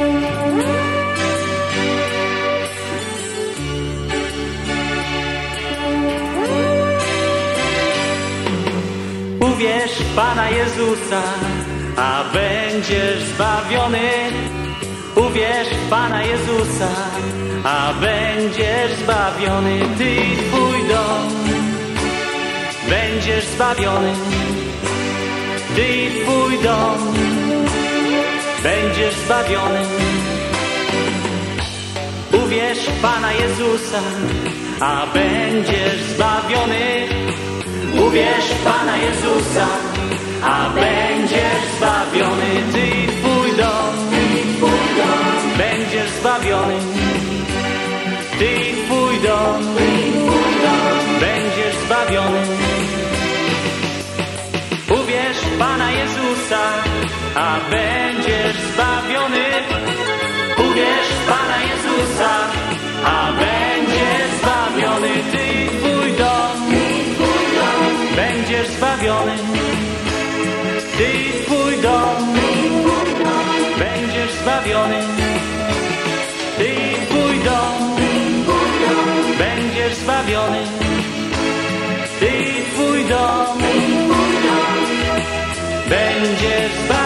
Uwierz w Pana Jezusa, a będziesz zbawiony. Uwierz w Pana Jezusa, a będziesz zbawiony. Ty i Twój dom będziesz zbawiony. Ty i Twój dom będziesz zbawiony. Uwierz w Pana Jezusa, a będziesz zbawiony. Uwierz w Pana Jezusa, a będziesz zbawiony. Ty i twój dom, będziesz zbawiony. Ty i twój dom, będziesz zbawiony. Pana Jezusa, a będziesz zbawiony. Uwierz Pana Jezusa, a będziesz zbawiony. Ty i twój dom, będziesz zbawiony. Ty i twój dom, będziesz zbawiony. Ty i twój dom, będziesz zbawiony. Ty i twój dom, goodbye.